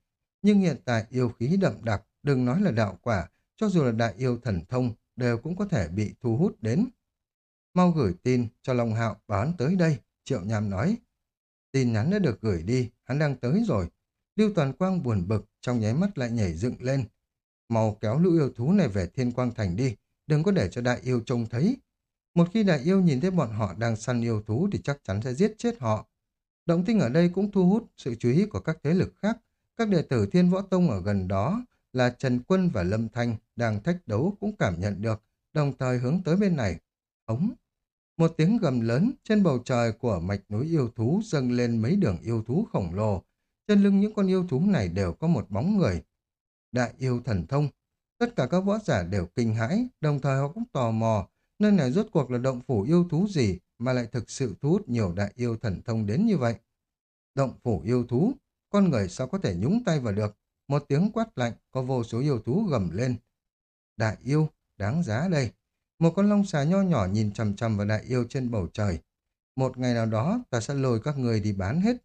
Nhưng hiện tại yêu khí đậm đặc, đừng nói là đạo quả, cho dù là đại yêu thần thông, đều cũng có thể bị thu hút đến. Mau gửi tin cho Long Hạo báo tới đây, Triệu Nham nói. Tin nhắn đã được gửi đi, hắn đang tới rồi. Lưu Toàn Quang buồn bực, trong nháy mắt lại nhảy dựng lên. Mau kéo lũ yêu thú này về Thiên Quang Thành đi, đừng có để cho đại yêu trông thấy. Một khi đại yêu nhìn thấy bọn họ đang săn yêu thú thì chắc chắn sẽ giết chết họ. Động tinh ở đây cũng thu hút sự chú ý của các thế lực khác. Các đệ tử Thiên Võ Tông ở gần đó là Trần Quân và Lâm Thanh đang thách đấu cũng cảm nhận được, đồng thời hướng tới bên này. Ống! Một tiếng gầm lớn trên bầu trời của mạch núi yêu thú dâng lên mấy đường yêu thú khổng lồ, trên lưng những con yêu thú này đều có một bóng người. Đại yêu thần thông. Tất cả các võ giả đều kinh hãi, đồng thời họ cũng tò mò, nơi này rốt cuộc là động phủ yêu thú gì mà lại thực sự thu hút nhiều đại yêu thần thông đến như vậy. Động phủ yêu thú, con người sao có thể nhúng tay vào được? Một tiếng quát lạnh, có vô số yêu thú gầm lên. Đại yêu, đáng giá đây. Một con long xà nho nhỏ nhìn chằm chằm vào đại yêu trên bầu trời. Một ngày nào đó ta sẽ lôi các người đi bán hết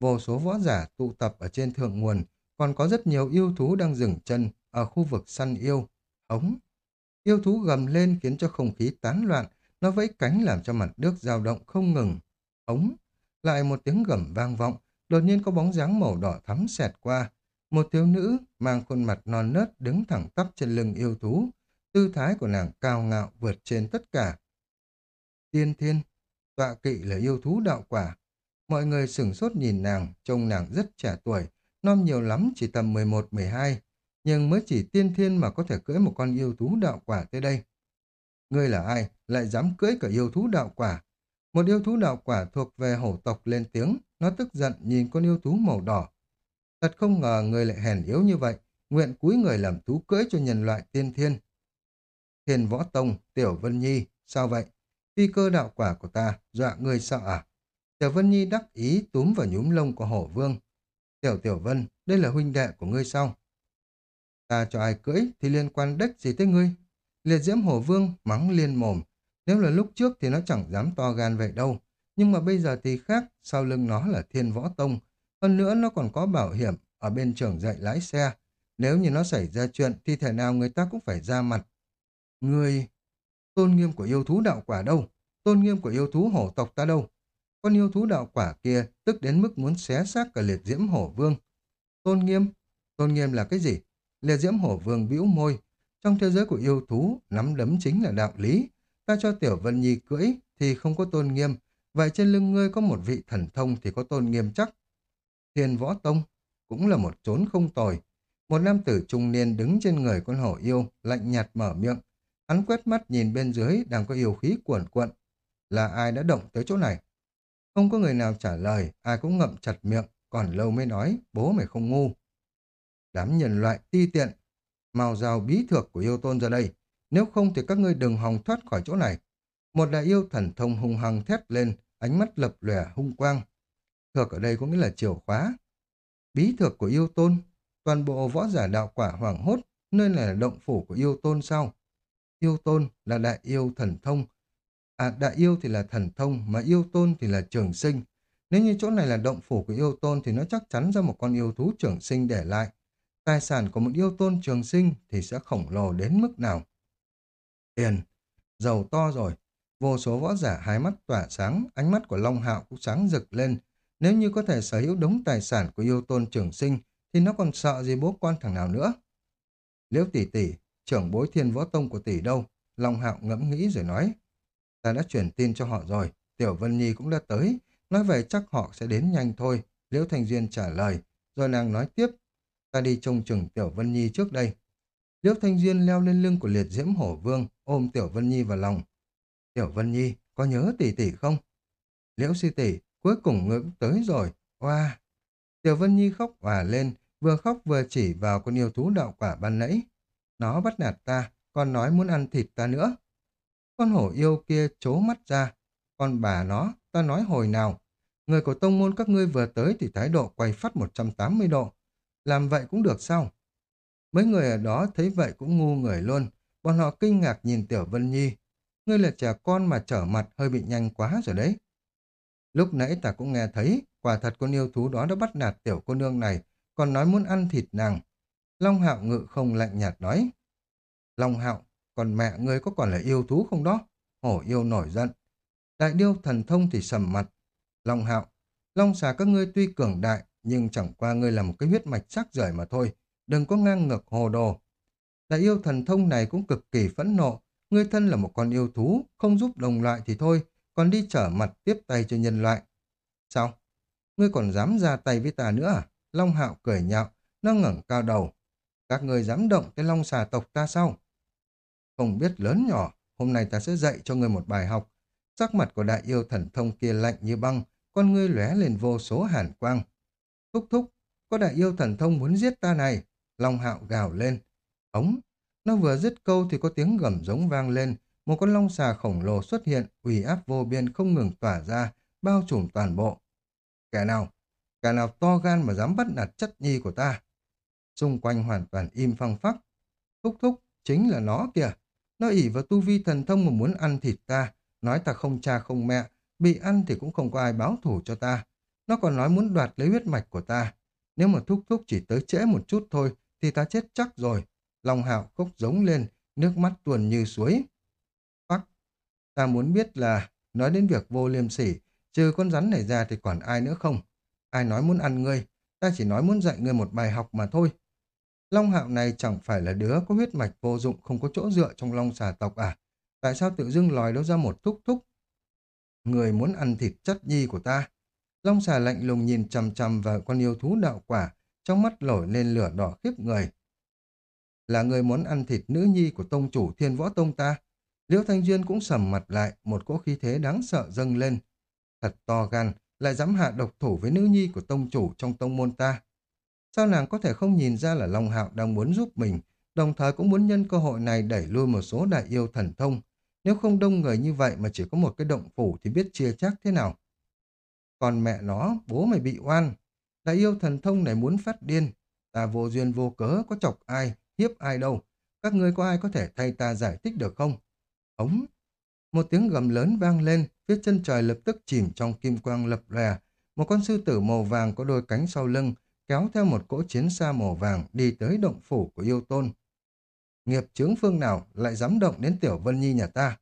vô số võ giả tụ tập ở trên thượng nguồn, còn có rất nhiều yêu thú đang dừng chân ở khu vực săn yêu, ống. Yêu thú gầm lên khiến cho không khí tán loạn, nó vẫy cánh làm cho mặt nước dao động không ngừng. Ống, lại một tiếng gầm vang vọng, đột nhiên có bóng dáng màu đỏ thắm xẹt qua. Một thiếu nữ mang khuôn mặt non nớt đứng thẳng tắp trên lưng yêu thú, tư thái của nàng cao ngạo vượt trên tất cả. Tiên thiên, tọa kỵ là yêu thú đạo quả, Mọi người sửng sốt nhìn nàng, trông nàng rất trẻ tuổi, non nhiều lắm chỉ tầm 11-12, nhưng mới chỉ tiên thiên mà có thể cưỡi một con yêu thú đạo quả tới đây. Ngươi là ai, lại dám cưỡi cả yêu thú đạo quả? Một yêu thú đạo quả thuộc về hổ tộc lên tiếng, nó tức giận nhìn con yêu thú màu đỏ. Thật không ngờ người lại hèn yếu như vậy, nguyện cúi người làm thú cưỡi cho nhân loại tiên thiên. Thiên Võ Tông, Tiểu Vân Nhi, sao vậy? Phi cơ đạo quả của ta, dọa ngươi sợ à? Tiểu Vân Nhi đắc ý túm vào nhúm lông của hổ vương. Tiểu Tiểu Vân, đây là huynh đệ của ngươi sao? Ta cho ai cưỡi thì liên quan đếch gì tới ngươi. Liệt diễm hổ vương mắng liên mồm. Nếu là lúc trước thì nó chẳng dám to gan vậy đâu. Nhưng mà bây giờ thì khác, sau lưng nó là thiên võ tông. Hơn nữa nó còn có bảo hiểm ở bên trường dạy lái xe. Nếu như nó xảy ra chuyện thì thể nào người ta cũng phải ra mặt. Người... Tôn nghiêm của yêu thú đạo quả đâu? Tôn nghiêm của yêu thú hổ tộc ta đâu? Con yêu thú đạo quả kia tức đến mức muốn xé xác cả liệt diễm hổ vương. Tôn nghiêm? Tôn nghiêm là cái gì? Liệt diễm hổ vương bĩu môi. Trong thế giới của yêu thú, nắm đấm chính là đạo lý. Ta cho Tiểu Vân Nhi cưỡi thì không có tôn nghiêm. Vậy trên lưng ngươi có một vị thần thông thì có tôn nghiêm chắc. Thiên Võ Tông cũng là một chốn không tồi. Một nam tử trung niên đứng trên người con hổ yêu, lạnh nhạt mở miệng. Hắn quét mắt nhìn bên dưới đang có yêu khí cuồn cuộn. Là ai đã động tới chỗ này? Không có người nào trả lời, ai cũng ngậm chặt miệng, còn lâu mới nói, bố mày không ngu. Đám nhân loại ti tiện, màu rào bí thược của yêu tôn ra đây, nếu không thì các ngươi đừng hòng thoát khỏi chỗ này. Một đại yêu thần thông hung hăng thét lên, ánh mắt lập lòe hung quang. Thược ở đây có nghĩa là chìa khóa. Bí thược của yêu tôn, toàn bộ võ giả đạo quả hoảng hốt, nơi này là động phủ của yêu tôn sao? Yêu tôn là đại yêu thần thông, À đại yêu thì là thần thông, mà yêu tôn thì là trường sinh. Nếu như chỗ này là động phủ của yêu tôn thì nó chắc chắn ra một con yêu thú trường sinh để lại. Tài sản của một yêu tôn trường sinh thì sẽ khổng lồ đến mức nào? Tiền, giàu to rồi. Vô số võ giả hai mắt tỏa sáng, ánh mắt của Long Hạo cũng sáng rực lên. Nếu như có thể sở hữu đống tài sản của yêu tôn trường sinh thì nó còn sợ gì bố quan thằng nào nữa. Liễu tỷ tỷ, trưởng bối thiên võ tông của tỷ đâu? Long Hạo ngẫm nghĩ rồi nói. Ta đã chuyển tin cho họ rồi, Tiểu Vân Nhi cũng đã tới, nói về chắc họ sẽ đến nhanh thôi. Liễu Thành Duyên trả lời, rồi nàng nói tiếp, ta đi trông chừng Tiểu Vân Nhi trước đây. Liễu Thanh Duyên leo lên lưng của liệt diễm hổ vương, ôm Tiểu Vân Nhi vào lòng. Tiểu Vân Nhi, có nhớ tỷ tỷ không? Liễu si tỷ, cuối cùng ngưỡng cũng tới rồi. Wow! Tiểu Vân Nhi khóc hòa lên, vừa khóc vừa chỉ vào con yêu thú đạo quả ban nãy. Nó bắt nạt ta, còn nói muốn ăn thịt ta nữa. Con hổ yêu kia chố mắt ra. Con bà nó, ta nói hồi nào. Người của tông môn các ngươi vừa tới thì thái độ quay phát 180 độ. Làm vậy cũng được sao? Mấy người ở đó thấy vậy cũng ngu người luôn. Bọn họ kinh ngạc nhìn Tiểu Vân Nhi. Ngươi là trẻ con mà trở mặt hơi bị nhanh quá rồi đấy. Lúc nãy ta cũng nghe thấy, quả thật con yêu thú đó đã bắt nạt tiểu cô nương này, còn nói muốn ăn thịt nàng. Long hạo ngự không lạnh nhạt nói. Long hạo, còn mẹ ngươi có còn là yêu thú không đó? Hổ yêu nổi giận. Đại điêu thần thông thì sầm mặt. Long hạo, long xà các ngươi tuy cường đại, nhưng chẳng qua ngươi là một cái huyết mạch sắc rời mà thôi. Đừng có ngang ngược hồ đồ. Đại yêu thần thông này cũng cực kỳ phẫn nộ. Ngươi thân là một con yêu thú, không giúp đồng loại thì thôi, còn đi trở mặt tiếp tay cho nhân loại. Sao? Ngươi còn dám ra tay với ta nữa à? Long hạo cười nhạo, nó ngẩng cao đầu. Các ngươi dám động tới long xà tộc ta sao? Không biết lớn nhỏ, hôm nay ta sẽ dạy cho ngươi một bài học. Sắc mặt của đại yêu thần thông kia lạnh như băng, con ngươi lóe lên vô số hàn quang. Thúc thúc, có đại yêu thần thông muốn giết ta này. Long hạo gào lên. Ống, nó vừa dứt câu thì có tiếng gầm giống vang lên. Một con long xà khổng lồ xuất hiện, ủy áp vô biên không ngừng tỏa ra, bao trùm toàn bộ. Kẻ nào? Kẻ nào to gan mà dám bắt nạt chất nhi của ta? Xung quanh hoàn toàn im phăng phắc. Thúc thúc, chính là nó kìa. Nó ỉ vào tu vi thần thông mà muốn ăn thịt ta, nói ta không cha không mẹ, bị ăn thì cũng không có ai báo thủ cho ta. Nó còn nói muốn đoạt lấy huyết mạch của ta. Nếu mà thúc thúc chỉ tới trễ một chút thôi, thì ta chết chắc rồi. Long hạo khóc giống lên, nước mắt tuồn như suối. Bắc, ta muốn biết là, nói đến việc vô liêm sỉ, trừ con rắn này ra thì còn ai nữa không? Ai nói muốn ăn ngươi, ta chỉ nói muốn dạy ngươi một bài học mà thôi. Long hạo này chẳng phải là đứa có huyết mạch vô dụng không có chỗ dựa trong long xà tộc à? Tại sao tự dưng lòi đâu ra một thúc thúc? Người muốn ăn thịt chất nhi của ta. Long xà lạnh lùng nhìn chằm chằm vào con yêu thú đạo quả, trong mắt nổi lên lửa đỏ khiếp người. Là người muốn ăn thịt nữ nhi của tông chủ thiên võ tông ta. Liễu Thanh Duyên cũng sầm mặt lại, một cỗ khí thế đáng sợ dâng lên. Thật to gan, lại dám hạ độc thủ với nữ nhi của tông chủ trong tông môn ta. Sao nàng có thể không nhìn ra là Long Hạo đang muốn giúp mình, đồng thời cũng muốn nhân cơ hội này đẩy lui một số đại yêu thần thông. Nếu không đông người như vậy mà chỉ có một cái động phủ thì biết chia chắc thế nào. Còn mẹ nó, bố mày bị oan. Đại yêu thần thông này muốn phát điên. Ta vô duyên vô cớ có chọc ai, hiếp ai đâu. Các ngươi có ai có thể thay ta giải thích được không? Ống! Một tiếng gầm lớn vang lên, phía chân trời lập tức chìm trong kim quang lập lòe. Một con sư tử màu vàng có đôi cánh sau lưng, kéo theo một cỗ chiến xa màu vàng đi tới động phủ của yêu tôn. Nghiệp chướng phương nào lại dám động đến tiểu vân nhi nhà ta?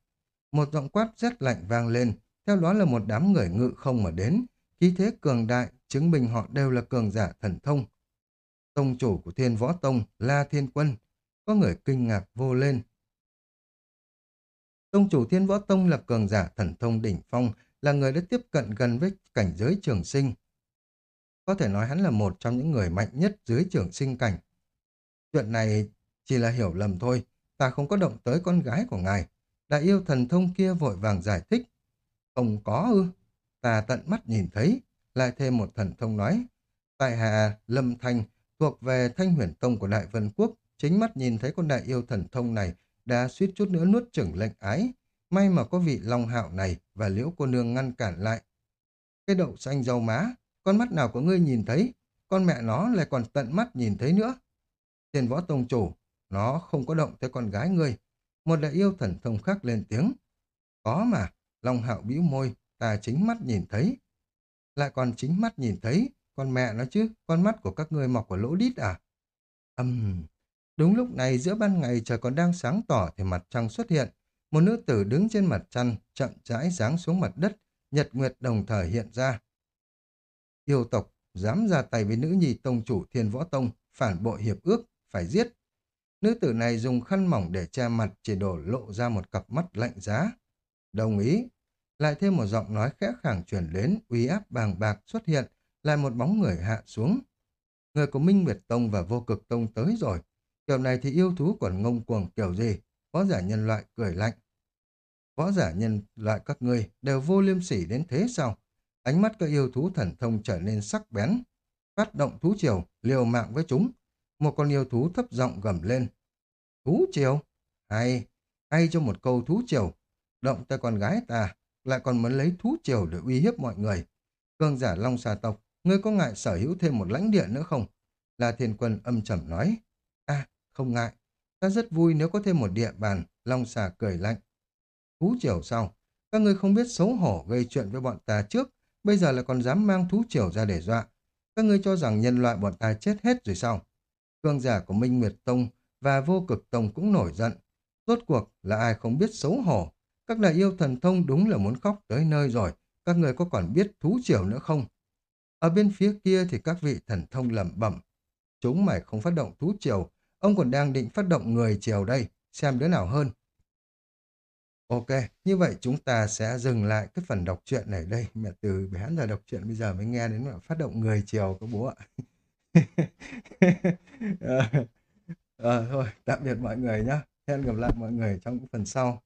Một giọng quát rét lạnh vang lên, theo đó là một đám người ngự không mà đến, khí thế cường đại, chứng minh họ đều là cường giả thần thông. Tông chủ của thiên võ tông, La Thiên Quân, có người kinh ngạc vô lên. Tông chủ thiên võ tông là cường giả thần thông đỉnh phong, là người đã tiếp cận gần với cảnh giới trường sinh. Có thể nói hắn là một trong những người mạnh nhất dưới trường sinh cảnh. Chuyện này chỉ là hiểu lầm thôi, ta không có động tới con gái của ngài. Đại yêu thần thông kia vội vàng giải thích. Không có ư, ta tận mắt nhìn thấy, lại thêm một thần thông nói. Tại hạ Lâm Thanh thuộc về Thanh Huyền Tông của Đại Vân Quốc, chính mắt nhìn thấy con đại yêu thần thông này đã suýt chút nữa nuốt chửng lệnh ái. May mà có vị Long Hạo này và Liễu cô nương ngăn cản lại. Cái đậu xanh dầu má, con mắt nào của ngươi nhìn thấy, con mẹ nó lại còn tận mắt nhìn thấy nữa. Thiên võ tông chủ, nó không có động tới con gái ngươi. Một đại yêu thần thông khác lên tiếng. Có mà, Long Hạo bĩu môi, ta chính mắt nhìn thấy. Lại còn chính mắt nhìn thấy, con mẹ nó chứ, con mắt của các ngươi mọc ở lỗ đít à? Âm... Uhm. Đúng lúc này giữa ban ngày trời còn đang sáng tỏ thì mặt trăng xuất hiện. Một nữ tử đứng trên mặt trăng, chậm rãi giáng xuống mặt đất, nhật nguyệt đồng thời hiện ra. Yêu tộc dám ra tay với nữ nhi tông chủ thiên võ tông, phản bội hiệp ước, phải giết. Nữ tử này dùng khăn mỏng để che mặt chỉ đổ lộ ra một cặp mắt lạnh giá. Đồng ý. Lại thêm một giọng nói khẽ khàng chuyển đến, uy áp bàng bạc xuất hiện, lại một bóng người hạ xuống. Người của Minh Nguyệt Tông và Vô Cực Tông tới rồi. Kiểu này thì yêu thú còn ngông cuồng kiểu gì? Võ giả nhân loại cười lạnh. Võ giả nhân loại các ngươi đều vô liêm sỉ đến thế sao? Ánh mắt các yêu thú thần thông trở nên sắc bén. Phát động thú triều, liều mạng với chúng. Một con yêu thú thấp giọng gầm lên. Thú triều? Hay, hay cho một câu thú triều. Động tay con gái ta, lại còn muốn lấy thú triều để uy hiếp mọi người. Cương giả Long xà tộc, ngươi có ngại sở hữu thêm một lãnh địa nữa không? La thiên quân âm trầm nói. À, không ngại. Ta rất vui nếu có thêm một địa bàn, Long xà cười lạnh. Thú triều sau, các ngươi không biết xấu hổ gây chuyện với bọn ta trước, bây giờ lại còn dám mang thú triều ra để dọa. Các ngươi cho rằng nhân loại bọn ta chết hết rồi sao? Cương giả của Minh Nguyệt Tông và Vô Cực Tông cũng nổi giận. Rốt cuộc là ai không biết xấu hổ. Các đại yêu thần thông đúng là muốn khóc tới nơi rồi. Các người có còn biết thú triều nữa không? Ở bên phía kia thì các vị thần thông lẩm bẩm. Chúng mày không phát động thú triều. Ông còn đang định phát động người triều đây. Xem đứa nào hơn. Ok, như vậy chúng ta sẽ dừng lại cái phần đọc truyện này đây. Mẹ từ bé giờ đọc truyện bây giờ mới nghe đến phát động người chiều các bố ạ. à, à, thôi, tạm biệt mọi người nhé. Hẹn gặp lại mọi người trong phần sau.